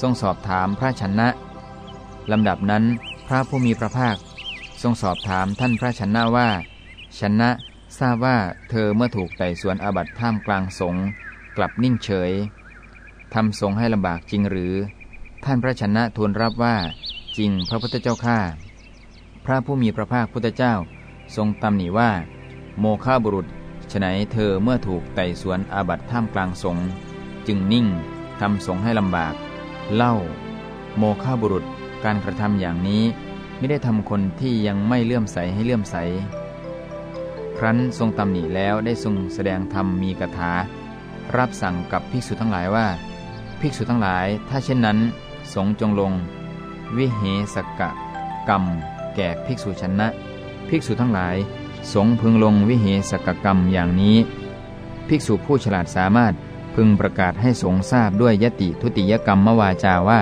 ทรงสอบถามพระชนะลำดับนั้นพระผู้มีพระภาค ทรงสอบถามท่านพระชนะว่า ชนะทราบว่าเธอเมื่อถูกไต่สวนอาบัติท่ามกลางสงกลับนิ่งเฉยทำสงให้ลำบากจริงหรือ ท่านพระชนะทูลรับว่าจริงพระพุทธเจ้าข้าพระผู้มีพระภาคพุทธเจ้า ทรงตำหนิว่า โมฆะบุรุษฉนัยเธอเมื่อถูกไต่สวนอาบัติท่ามกลางสงจึงนิ่งทำสงให้ลำบาก เล่า โมฆะบุรุษการกระทำอย่างนี้ไม่ได้ทำคนที่ยังไม่เลื่อมใสให้เลื่อมใส ครั้นทรงตำหนิแล้วได้ทรงแสดงธรรมมีกถา รับสั่งกับภิกษุทั้งหลายว่า ภิกษุทั้งหลาย ถ้าเช่นนั้น สงจงลง วิเหสกะกรรม แก่ภิกษุชนะ ภิกษุทั้งหลาย สงพึงลงวิเหสกกรรมอย่างนี้ ภิกษุผู้ฉลาดสามารถ พึงประกาศให้สงทราบด้วยยติทุติยกรรมมวาจาว่า